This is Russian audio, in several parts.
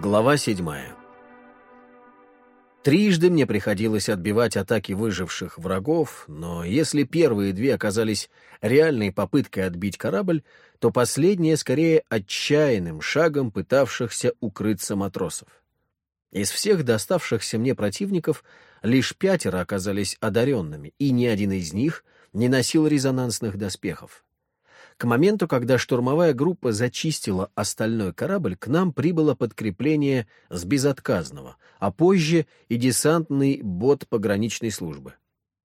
Глава седьмая. Трижды мне приходилось отбивать атаки выживших врагов, но если первые две оказались реальной попыткой отбить корабль, то последние скорее отчаянным шагом пытавшихся укрыться матросов. Из всех доставшихся мне противников лишь пятеро оказались одаренными, и ни один из них не носил резонансных доспехов. К моменту, когда штурмовая группа зачистила остальной корабль, к нам прибыло подкрепление с безотказного, а позже и десантный бот пограничной службы.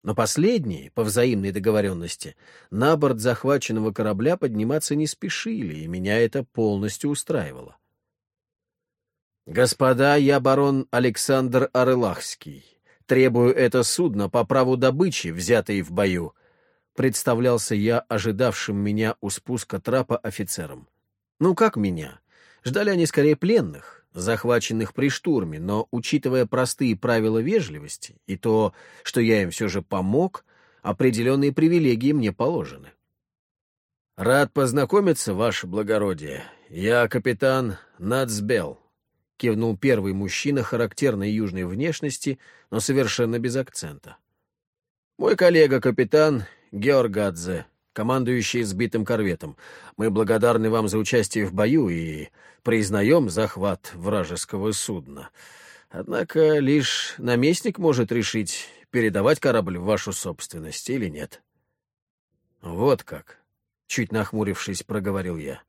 Но последние, по взаимной договоренности, на борт захваченного корабля подниматься не спешили, и меня это полностью устраивало. «Господа, я барон Александр Арылахский. Требую это судно по праву добычи, взятой в бою», представлялся я ожидавшим меня у спуска трапа офицером. Ну как меня? Ждали они скорее пленных, захваченных при штурме, но, учитывая простые правила вежливости и то, что я им все же помог, определенные привилегии мне положены. «Рад познакомиться, ваше благородие. Я капитан Нацбелл», — кивнул первый мужчина характерной южной внешности, но совершенно без акцента. «Мой коллега-капитан Георгадзе, командующий сбитым корветом. Мы благодарны вам за участие в бою и признаем захват вражеского судна. Однако лишь наместник может решить, передавать корабль в вашу собственность или нет. Вот как, чуть нахмурившись, проговорил я.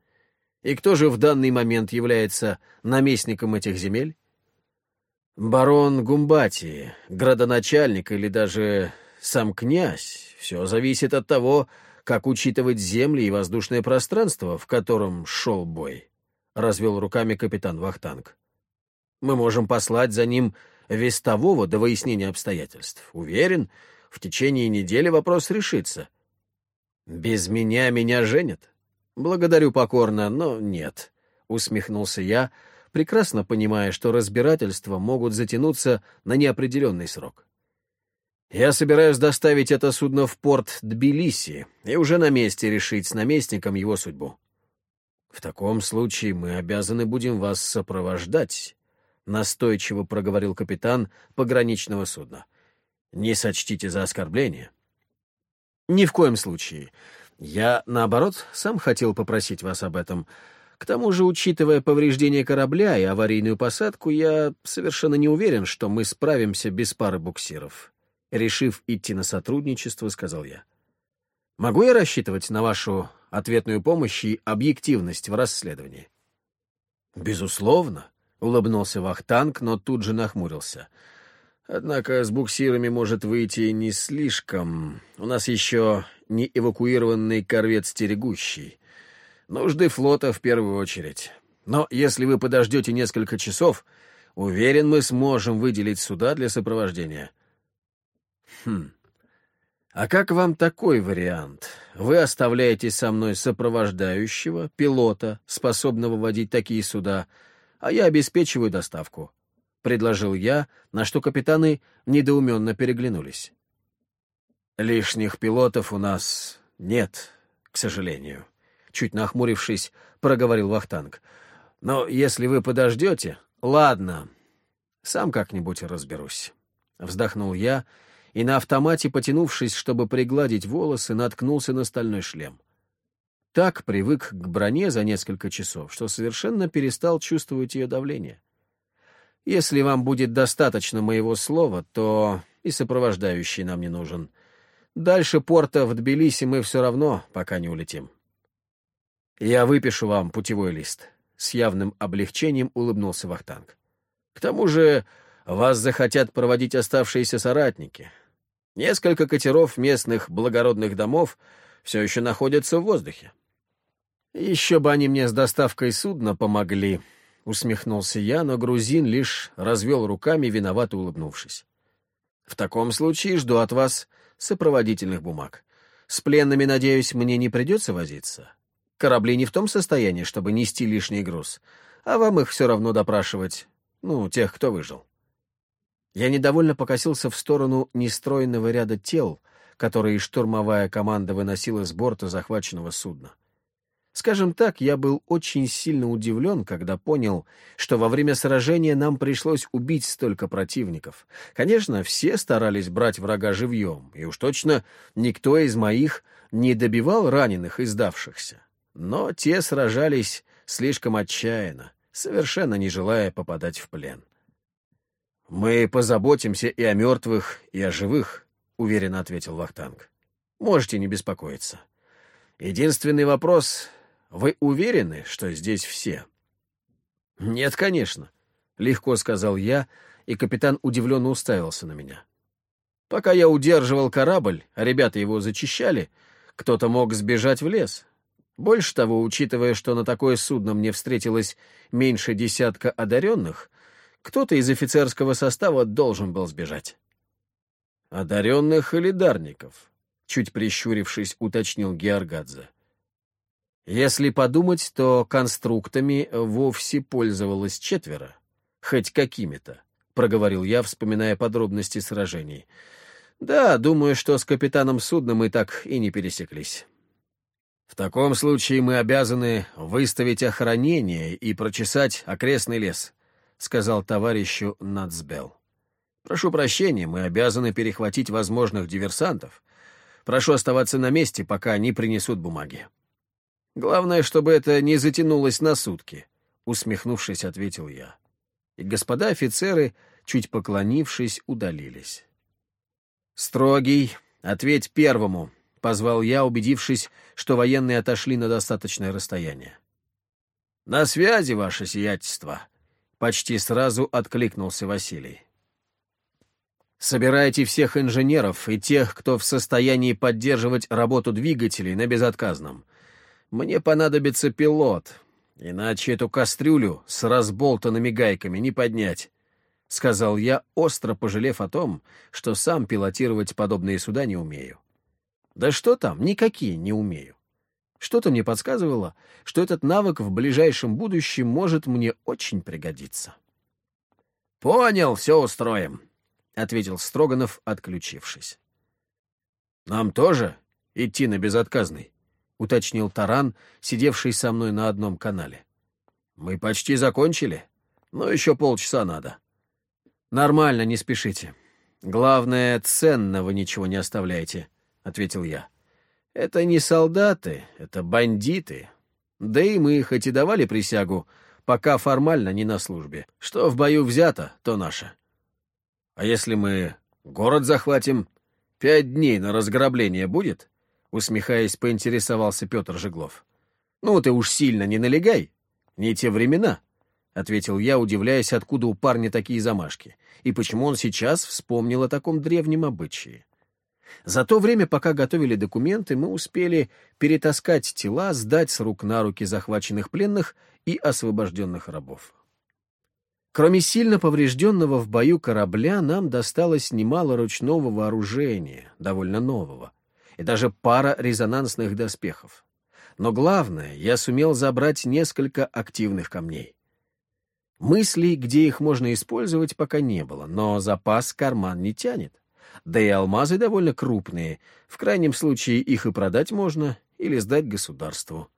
И кто же в данный момент является наместником этих земель? Барон Гумбати, градоначальник или даже сам князь. Все зависит от того, как учитывать земли и воздушное пространство, в котором шел бой», — развел руками капитан Вахтанг. «Мы можем послать за ним вестового до выяснения обстоятельств. Уверен, в течение недели вопрос решится». «Без меня меня женят?» «Благодарю покорно, но нет», — усмехнулся я, прекрасно понимая, что разбирательства могут затянуться на неопределенный срок. Я собираюсь доставить это судно в порт Тбилиси и уже на месте решить с наместником его судьбу. В таком случае мы обязаны будем вас сопровождать, настойчиво проговорил капитан пограничного судна. Не сочтите за оскорбление. Ни в коем случае. Я, наоборот, сам хотел попросить вас об этом. К тому же, учитывая повреждение корабля и аварийную посадку, я совершенно не уверен, что мы справимся без пары буксиров. Решив идти на сотрудничество, сказал я. «Могу я рассчитывать на вашу ответную помощь и объективность в расследовании?» «Безусловно», — улыбнулся Вахтанг, но тут же нахмурился. «Однако с буксирами может выйти не слишком. У нас еще не эвакуированный корвет «Стерегущий». Нужды флота в первую очередь. Но если вы подождете несколько часов, уверен, мы сможем выделить суда для сопровождения. Хм. А как вам такой вариант? Вы оставляете со мной сопровождающего, пилота, способного водить такие суда, а я обеспечиваю доставку. — предложил я, на что капитаны недоуменно переглянулись. «Лишних пилотов у нас нет, к сожалению», — чуть нахмурившись, проговорил Вахтанг. «Но если вы подождете...» «Ладно, сам как-нибудь разберусь», — вздохнул я, — и на автомате, потянувшись, чтобы пригладить волосы, наткнулся на стальной шлем. Так привык к броне за несколько часов, что совершенно перестал чувствовать ее давление. Если вам будет достаточно моего слова, то и сопровождающий нам не нужен. Дальше порта в Тбилиси мы все равно пока не улетим. Я выпишу вам путевой лист. С явным облегчением улыбнулся Вахтанг. К тому же вас захотят проводить оставшиеся соратники. Несколько катеров местных благородных домов все еще находятся в воздухе. «Еще бы они мне с доставкой судна помогли», — усмехнулся я, но грузин лишь развел руками, виновато улыбнувшись. «В таком случае жду от вас сопроводительных бумаг. С пленными, надеюсь, мне не придется возиться. Корабли не в том состоянии, чтобы нести лишний груз, а вам их все равно допрашивать, ну, тех, кто выжил». Я недовольно покосился в сторону нестроенного ряда тел, которые штурмовая команда выносила с борта захваченного судна. Скажем так, я был очень сильно удивлен, когда понял, что во время сражения нам пришлось убить столько противников. Конечно, все старались брать врага живьем, и уж точно никто из моих не добивал раненых и сдавшихся. Но те сражались слишком отчаянно, совершенно не желая попадать в плен. «Мы позаботимся и о мертвых, и о живых», — уверенно ответил Вахтанг. «Можете не беспокоиться. Единственный вопрос вы уверены, что здесь все?» «Нет, конечно», — легко сказал я, и капитан удивленно уставился на меня. «Пока я удерживал корабль, а ребята его зачищали, кто-то мог сбежать в лес. Больше того, учитывая, что на такое судно мне встретилось меньше десятка одаренных, кто-то из офицерского состава должен был сбежать». «Одаренных или дарников?» — чуть прищурившись, уточнил Георгадзе. Если подумать, то конструктами вовсе пользовалось четверо. Хоть какими-то, — проговорил я, вспоминая подробности сражений. Да, думаю, что с капитаном судна мы так и не пересеклись. В таком случае мы обязаны выставить охранение и прочесать окрестный лес, — сказал товарищу Нацбелл. Прошу прощения, мы обязаны перехватить возможных диверсантов. Прошу оставаться на месте, пока они принесут бумаги. Главное, чтобы это не затянулось на сутки, — усмехнувшись, ответил я. И господа офицеры, чуть поклонившись, удалились. «Строгий, ответь первому», — позвал я, убедившись, что военные отошли на достаточное расстояние. «На связи, ваше сиятельство», — почти сразу откликнулся Василий. «Собирайте всех инженеров и тех, кто в состоянии поддерживать работу двигателей на безотказном. Мне понадобится пилот, иначе эту кастрюлю с разболтанными гайками не поднять», — сказал я, остро пожалев о том, что сам пилотировать подобные суда не умею. «Да что там, никакие не умею. Что-то мне подсказывало, что этот навык в ближайшем будущем может мне очень пригодиться». «Понял, все устроим», — ответил Строганов, отключившись. «Нам тоже идти на безотказный?» — уточнил Таран, сидевший со мной на одном канале. «Мы почти закончили, но еще полчаса надо». «Нормально, не спешите. Главное, ценного ничего не оставляйте», — ответил я. «Это не солдаты, это бандиты. Да и мы, хоть и давали присягу, пока формально не на службе. Что в бою взято, то наше. А если мы город захватим, пять дней на разграбление будет?» Усмехаясь, поинтересовался Петр Жеглов. «Ну, ты уж сильно не налегай. Не те времена», — ответил я, удивляясь, откуда у парня такие замашки, и почему он сейчас вспомнил о таком древнем обычае. За то время, пока готовили документы, мы успели перетаскать тела, сдать с рук на руки захваченных пленных и освобожденных рабов. Кроме сильно поврежденного в бою корабля, нам досталось немало ручного вооружения, довольно нового и даже пара резонансных доспехов. Но главное, я сумел забрать несколько активных камней. Мыслей, где их можно использовать, пока не было, но запас карман не тянет. Да и алмазы довольно крупные, в крайнем случае их и продать можно или сдать государству.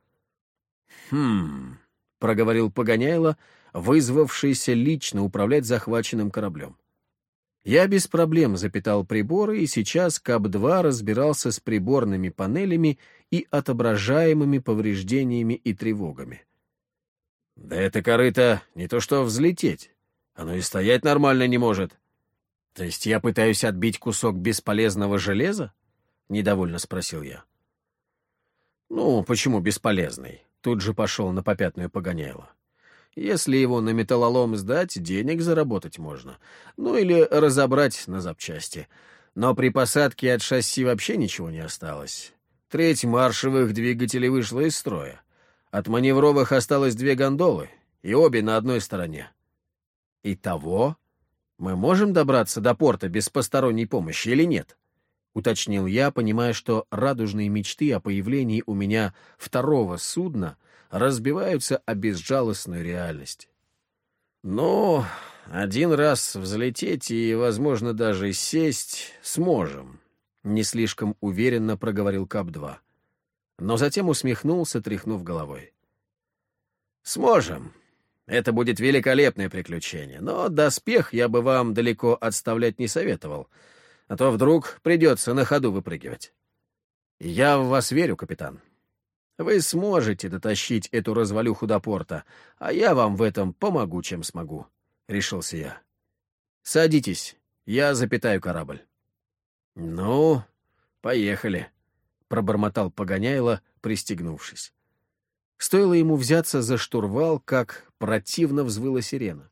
«Хм...» — проговорил Погоняйло, вызвавшийся лично управлять захваченным кораблем. Я без проблем запитал приборы, и сейчас КАП-2 разбирался с приборными панелями и отображаемыми повреждениями и тревогами. «Да это корыто не то что взлететь, оно и стоять нормально не может. То есть я пытаюсь отбить кусок бесполезного железа?» — недовольно спросил я. «Ну, почему бесполезный?» — тут же пошел на попятную погоняйло. Если его на металлолом сдать, денег заработать можно. Ну или разобрать на запчасти. Но при посадке от шасси вообще ничего не осталось. Треть маршевых двигателей вышла из строя. От маневровых осталось две гондолы, и обе на одной стороне. Итого, мы можем добраться до порта без посторонней помощи или нет? — уточнил я, понимая, что радужные мечты о появлении у меня второго судна — разбиваются о безжалостную реальность. Но один раз взлететь и, возможно, даже сесть сможем, — не слишком уверенно проговорил КАП-2. но затем усмехнулся, тряхнув головой. «Сможем. Это будет великолепное приключение, но доспех я бы вам далеко отставлять не советовал, а то вдруг придется на ходу выпрыгивать. Я в вас верю, капитан. Вы сможете дотащить эту развалюху до порта, а я вам в этом помогу, чем смогу», — решился я. «Садитесь, я запитаю корабль». «Ну, поехали», — пробормотал Погоняйло, пристегнувшись. Стоило ему взяться за штурвал, как противно взвыла сирена.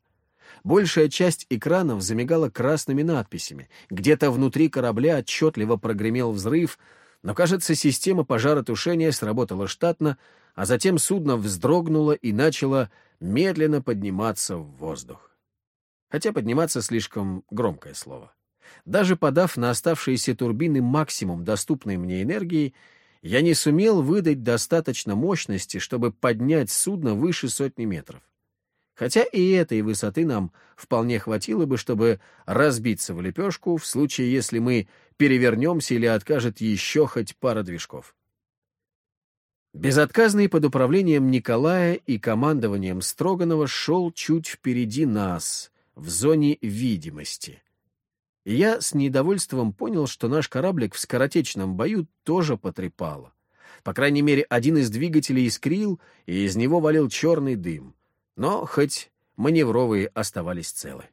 Большая часть экранов замигала красными надписями. Где-то внутри корабля отчетливо прогремел взрыв, но, кажется, система пожаротушения сработала штатно, а затем судно вздрогнуло и начало медленно подниматься в воздух. Хотя подниматься слишком громкое слово. Даже подав на оставшиеся турбины максимум доступной мне энергии, я не сумел выдать достаточно мощности, чтобы поднять судно выше сотни метров. Хотя и этой высоты нам вполне хватило бы, чтобы разбиться в лепешку в случае, если мы перевернемся или откажет еще хоть пара движков. Безотказный под управлением Николая и командованием Строганова шел чуть впереди нас, в зоне видимости. Я с недовольством понял, что наш кораблик в скоротечном бою тоже потрепало. По крайней мере, один из двигателей искрил, и из него валил черный дым. Но хоть маневровые оставались целы.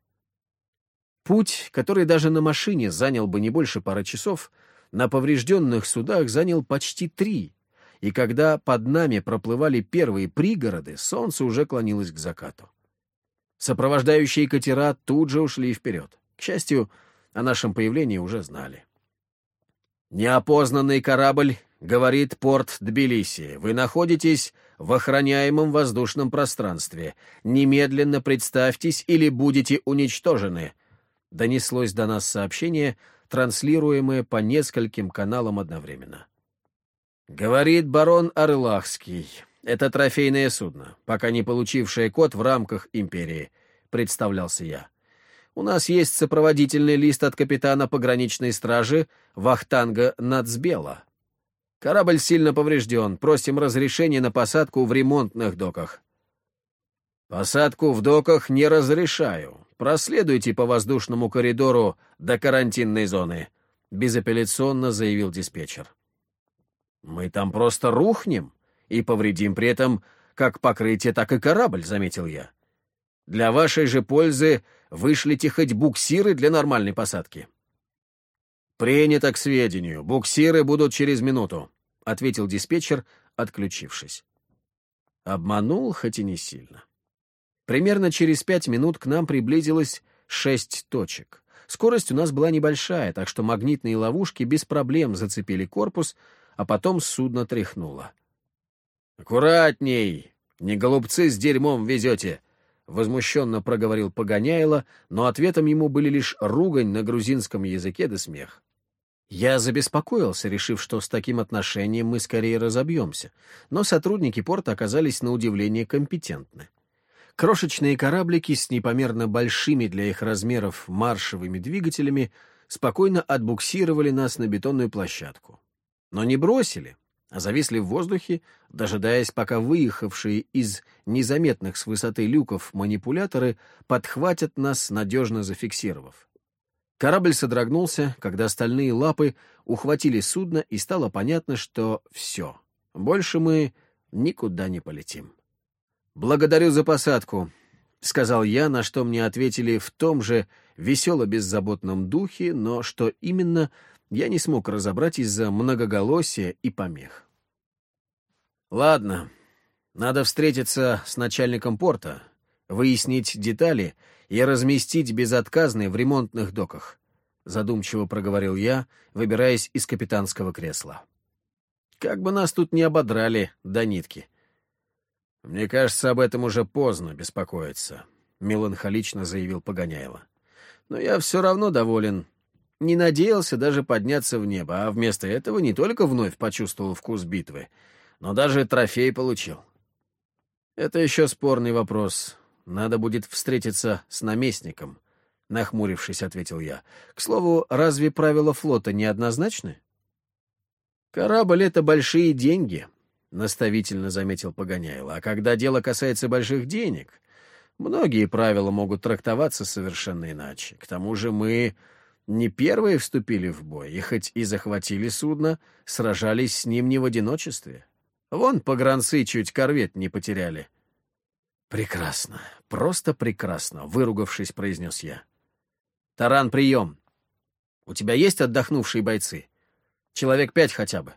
Путь, который даже на машине занял бы не больше пары часов, на поврежденных судах занял почти три, и когда под нами проплывали первые пригороды, солнце уже клонилось к закату. Сопровождающие катера тут же ушли вперед. К счастью, о нашем появлении уже знали. «Неопознанный корабль, — говорит порт Тбилиси, — вы находитесь в охраняемом воздушном пространстве. Немедленно представьтесь или будете уничтожены», — донеслось до нас сообщение, транслируемое по нескольким каналам одновременно. «Говорит барон Орлахский. Это трофейное судно, пока не получившее код в рамках империи», — представлялся я. У нас есть сопроводительный лист от капитана пограничной стражи Вахтанга Нацбела. Корабль сильно поврежден. Просим разрешения на посадку в ремонтных доках. Посадку в доках не разрешаю. Проследуйте по воздушному коридору до карантинной зоны, безапелляционно заявил диспетчер. Мы там просто рухнем и повредим при этом как покрытие, так и корабль, заметил я. Для вашей же пользы вышлите хоть буксиры для нормальной посадки». «Принято к сведению. Буксиры будут через минуту», — ответил диспетчер, отключившись. Обманул, хоть и не сильно. Примерно через пять минут к нам приблизилось шесть точек. Скорость у нас была небольшая, так что магнитные ловушки без проблем зацепили корпус, а потом судно тряхнуло. «Аккуратней! Не голубцы с дерьмом везете!» — возмущенно проговорил Погоняйло, но ответом ему были лишь ругань на грузинском языке да смех. Я забеспокоился, решив, что с таким отношением мы скорее разобьемся, но сотрудники порта оказались на удивление компетентны. Крошечные кораблики с непомерно большими для их размеров маршевыми двигателями спокойно отбуксировали нас на бетонную площадку. Но не бросили, зависли в воздухе, дожидаясь, пока выехавшие из незаметных с высоты люков манипуляторы подхватят нас, надежно зафиксировав. Корабль содрогнулся, когда стальные лапы ухватили судно, и стало понятно, что все, больше мы никуда не полетим. «Благодарю за посадку», — сказал я, на что мне ответили в том же весело-беззаботном духе, но что именно я не смог разобрать из-за многоголосия и помех. «Ладно, надо встретиться с начальником порта, выяснить детали и разместить безотказные в ремонтных доках», задумчиво проговорил я, выбираясь из капитанского кресла. «Как бы нас тут не ободрали до нитки». «Мне кажется, об этом уже поздно беспокоиться», — меланхолично заявил Погоняйло. «Но я все равно доволен не надеялся даже подняться в небо, а вместо этого не только вновь почувствовал вкус битвы, но даже трофей получил. Это еще спорный вопрос. Надо будет встретиться с наместником, — нахмурившись, ответил я. К слову, разве правила флота неоднозначны? «Корабль — это большие деньги», — наставительно заметил Погоняйло. «А когда дело касается больших денег, многие правила могут трактоваться совершенно иначе. К тому же мы не первые вступили в бой, и хоть и захватили судно, сражались с ним не в одиночестве. Вон погранцы чуть корвет не потеряли». «Прекрасно, просто прекрасно», — выругавшись, произнес я. «Таран, прием! У тебя есть отдохнувшие бойцы?» Человек пять хотя бы.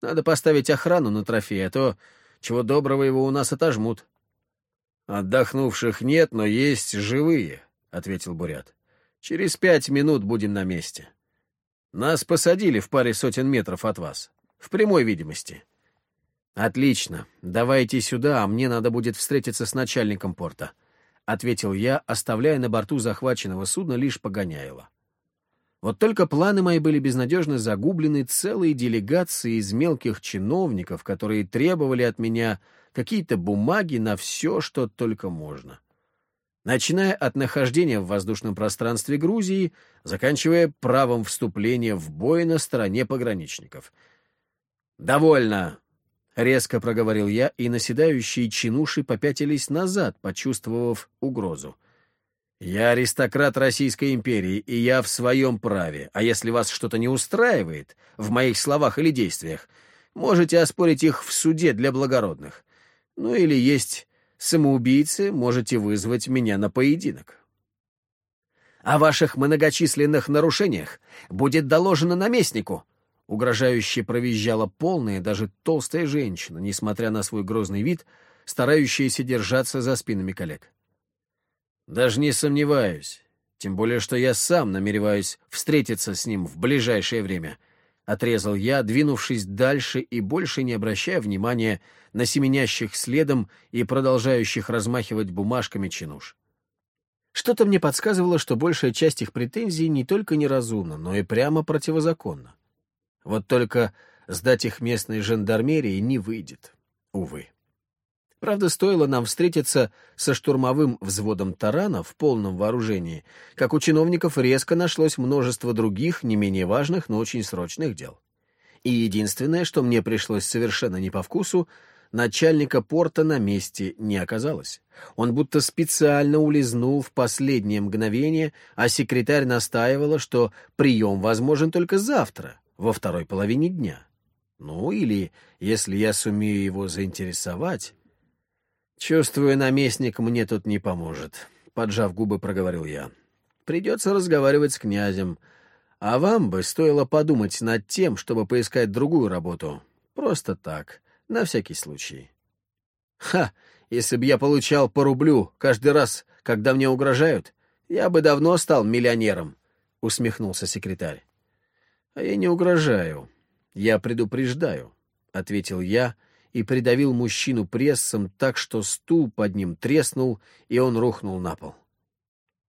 Надо поставить охрану на трофей, а то, чего доброго, его у нас отожмут. «Отдохнувших нет, но есть живые», — ответил Бурят. «Через пять минут будем на месте. Нас посадили в паре сотен метров от вас, в прямой видимости». «Отлично. Давайте сюда, а мне надо будет встретиться с начальником порта», — ответил я, оставляя на борту захваченного судна лишь Погоняева. Вот только планы мои были безнадежно загублены целой делегацией из мелких чиновников, которые требовали от меня какие-то бумаги на все, что только можно. Начиная от нахождения в воздушном пространстве Грузии, заканчивая правом вступления в бой на стороне пограничников. «Довольно!» — резко проговорил я, и наседающие чинуши попятились назад, почувствовав угрозу. Я аристократ Российской империи, и я в своем праве. А если вас что-то не устраивает в моих словах или действиях, можете оспорить их в суде для благородных. Ну или есть самоубийцы, можете вызвать меня на поединок. О ваших многочисленных нарушениях будет доложено наместнику, угрожающе провизжала полная, даже толстая женщина, несмотря на свой грозный вид, старающаяся держаться за спинами коллег. Даже не сомневаюсь. Тем более, что я сам намереваюсь встретиться с ним в ближайшее время. Отрезал я, двинувшись дальше и больше не обращая внимания на семенящих следом и продолжающих размахивать бумажками чинуш. Что-то мне подсказывало, что большая часть их претензий не только неразумна, но и прямо противозаконна. Вот только сдать их местной жандармерии не выйдет, увы. Правда, стоило нам встретиться со штурмовым взводом тарана в полном вооружении, как у чиновников резко нашлось множество других, не менее важных, но очень срочных дел. И единственное, что мне пришлось совершенно не по вкусу, начальника порта на месте не оказалось. Он будто специально улизнул в последнее мгновение, а секретарь настаивала, что прием возможен только завтра, во второй половине дня. Ну, или, если я сумею его заинтересовать, «Чувствую, наместник мне тут не поможет», — поджав губы, проговорил я. «Придется разговаривать с князем. А вам бы стоило подумать над тем, чтобы поискать другую работу. Просто так, на всякий случай». «Ха! Если бы я получал по рублю каждый раз, когда мне угрожают, я бы давно стал миллионером», — усмехнулся секретарь. «А я не угрожаю. Я предупреждаю», — ответил я, — и придавил мужчину прессом так, что стул под ним треснул, и он рухнул на пол.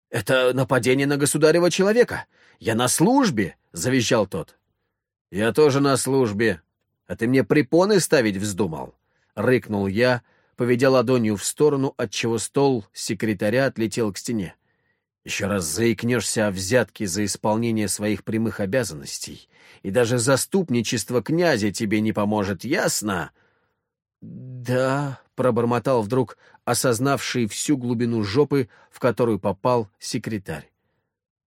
«Это нападение на государева человека! Я на службе!» — завизжал тот. «Я тоже на службе. А ты мне препоны ставить вздумал?» — рыкнул я, поведя ладонью в сторону, отчего стол секретаря отлетел к стене. «Еще раз заикнешься о взятке за исполнение своих прямых обязанностей, и даже заступничество князя тебе не поможет, ясно?» «Да», — пробормотал вдруг осознавший всю глубину жопы, в которую попал секретарь.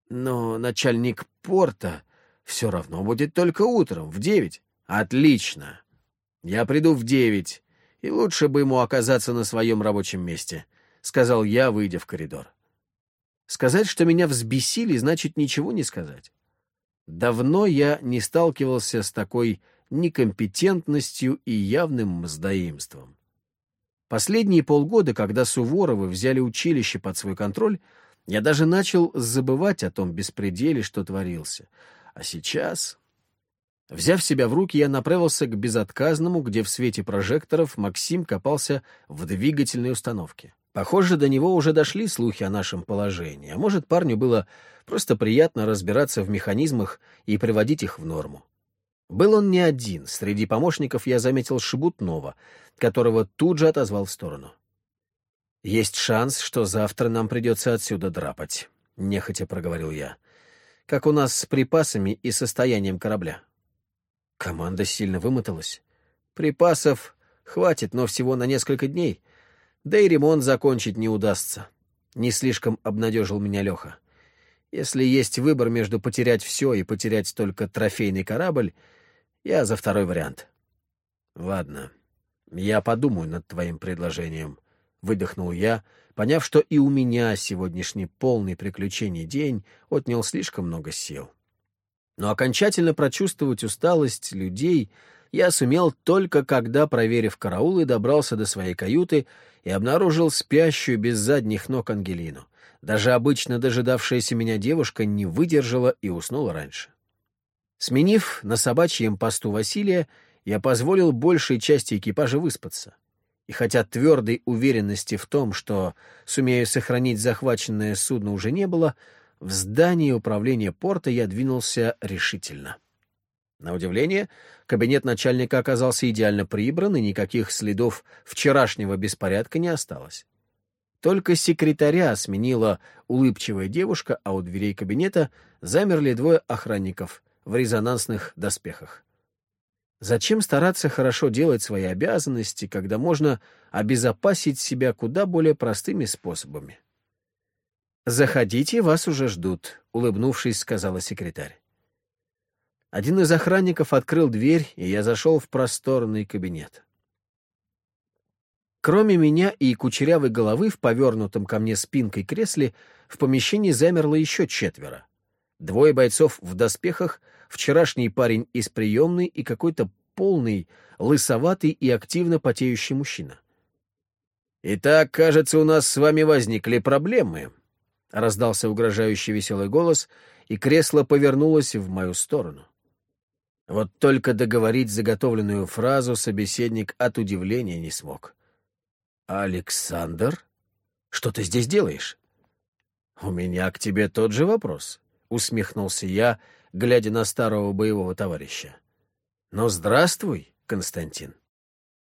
«Но начальник порта все равно будет только утром, в девять». «Отлично! Я приду в девять, и лучше бы ему оказаться на своем рабочем месте», — сказал я, выйдя в коридор. Сказать, что меня взбесили, значит ничего не сказать. Давно я не сталкивался с такой некомпетентностью и явным мздоимством. Последние полгода, когда Суворовы взяли училище под свой контроль, я даже начал забывать о том беспределе, что творился. А сейчас... Взяв себя в руки, я направился к безотказному, где в свете прожекторов Максим копался в двигательной установке. Похоже, до него уже дошли слухи о нашем положении, а может, парню было просто приятно разбираться в механизмах и приводить их в норму. Был он не один, среди помощников я заметил Шебутнова, которого тут же отозвал в сторону. «Есть шанс, что завтра нам придется отсюда драпать», — нехотя проговорил я. «Как у нас с припасами и состоянием корабля?» Команда сильно вымоталась. Припасов хватит, но всего на несколько дней. Да и ремонт закончить не удастся. Не слишком обнадежил меня Леха. Если есть выбор между потерять все и потерять только трофейный корабль, я за второй вариант. Ладно, я подумаю над твоим предложением, — выдохнул я, поняв, что и у меня сегодняшний полный приключений день отнял слишком много сил. Но окончательно прочувствовать усталость людей я сумел только когда, проверив караулы, добрался до своей каюты и обнаружил спящую без задних ног Ангелину. Даже обычно дожидавшаяся меня девушка не выдержала и уснула раньше. Сменив на собачьем посту Василия, я позволил большей части экипажа выспаться. И хотя твердой уверенности в том, что сумею сохранить захваченное судно уже не было, в здании управления порта я двинулся решительно. На удивление, кабинет начальника оказался идеально прибран, и никаких следов вчерашнего беспорядка не осталось. Только секретаря сменила улыбчивая девушка, а у дверей кабинета замерли двое охранников в резонансных доспехах. Зачем стараться хорошо делать свои обязанности, когда можно обезопасить себя куда более простыми способами? «Заходите, вас уже ждут», — улыбнувшись, сказала секретарь. Один из охранников открыл дверь, и я зашел в просторный кабинет. Кроме меня и кучерявой головы в повернутом ко мне спинкой кресле в помещении замерло еще четверо. Двое бойцов в доспехах, вчерашний парень из приемной и какой-то полный, лысоватый и активно потеющий мужчина. «Итак, кажется, у нас с вами возникли проблемы», Раздался угрожающий веселый голос, и кресло повернулось в мою сторону. Вот только договорить заготовленную фразу собеседник от удивления не смог. «Александр? Что ты здесь делаешь?» «У меня к тебе тот же вопрос», — усмехнулся я, глядя на старого боевого товарища. «Ну, здравствуй, Константин».